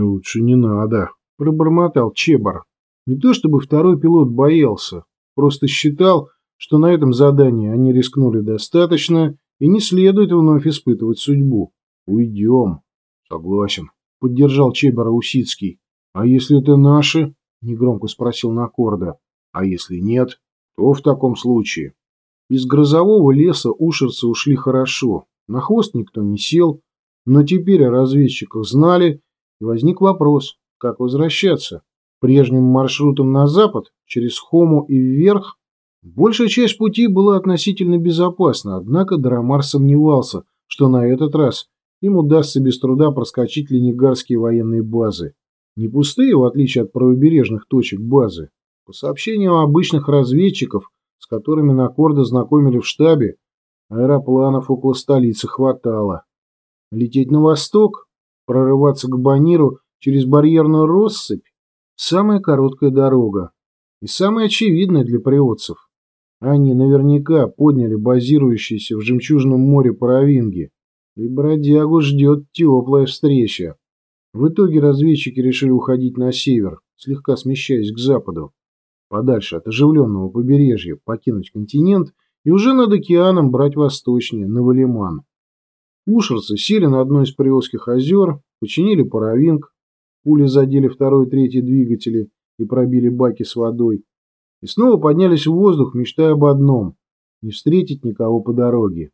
Лучше не надо, пробормотал Чебар. Не то чтобы второй пилот боялся, просто считал, что на этом задании они рискнули достаточно и не следует вновь испытывать судьбу. Уйдем. Согласен, поддержал Чебара Усицкий. А если это наши? Негромко спросил Накорда. А если нет, то в таком случае. Из грозового леса ушерцы ушли хорошо. На хвост никто не сел, но теперь о разведчиках знали, и возник вопрос, как возвращаться. Прежним маршрутом на запад, через Хому и вверх, большая часть пути была относительно безопасна, однако Драмар сомневался, что на этот раз им удастся без труда проскочить ленигарские военные базы. Не пустые, в отличие от правобережных точек базы. По сообщениям обычных разведчиков, с которыми Накорда знакомили в штабе, аэропланов около столицы хватало. Лететь на восток, прорываться к Баниру через барьерную россыпь – самая короткая дорога и самая очевидная для приотцев. Они наверняка подняли базирующиеся в Жемчужном море паровинги, и бродягу ждет теплая встреча. В итоге разведчики решили уходить на север, слегка смещаясь к западу, подальше от оживленного побережья, покинуть континент и уже над океаном брать восточнее, на Валиман. Ушерцы сели на одно из Приосских озер, починили паровинг, пули задели второй и третий двигатели и пробили баки с водой, и снова поднялись в воздух, мечтая об одном – не встретить никого по дороге.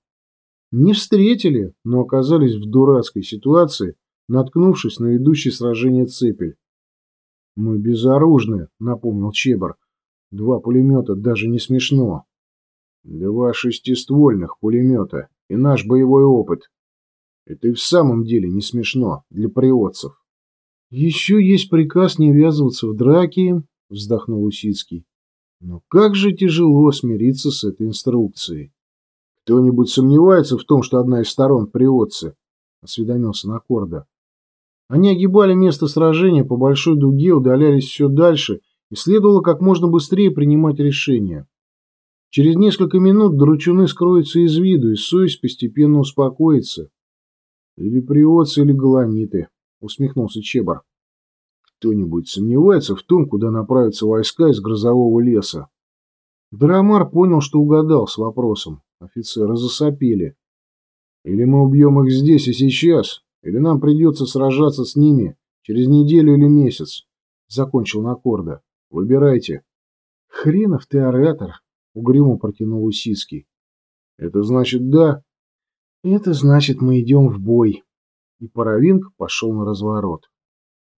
Не встретили, но оказались в дурацкой ситуации, наткнувшись на ведущий сражение цепель. «Мы безоружны», — напомнил Чебар. «Два пулемета даже не смешно». «Два шестиствольных пулемета и наш боевой опыт», это и в самом деле не смешно для приотцев. Еще есть приказ не ввязываться в драки, вздохнул Усицкий. Но как же тяжело смириться с этой инструкцией. Кто-нибудь сомневается в том, что одна из сторон приотцы? Осведомился Накорда. Они огибали место сражения по большой дуге, удалялись все дальше, и следовало как можно быстрее принимать решения. Через несколько минут дручуны скроются из виду, и совесть постепенно успокоится. Или приотцы, или галаниты, усмехнулся Чебар. Кто-нибудь сомневается в том, куда направятся войска из грозового леса? Драмар понял, что угадал с вопросом. Офицеры засопели. Или мы убьем их здесь и сейчас, или нам придется сражаться с ними через неделю или месяц. Закончил Накорда. Выбирайте. Хренов ты оратор, угрюмо протянул Усицкий. Это значит да, это значит, мы идем в бой. И Паровинг пошел на разворот.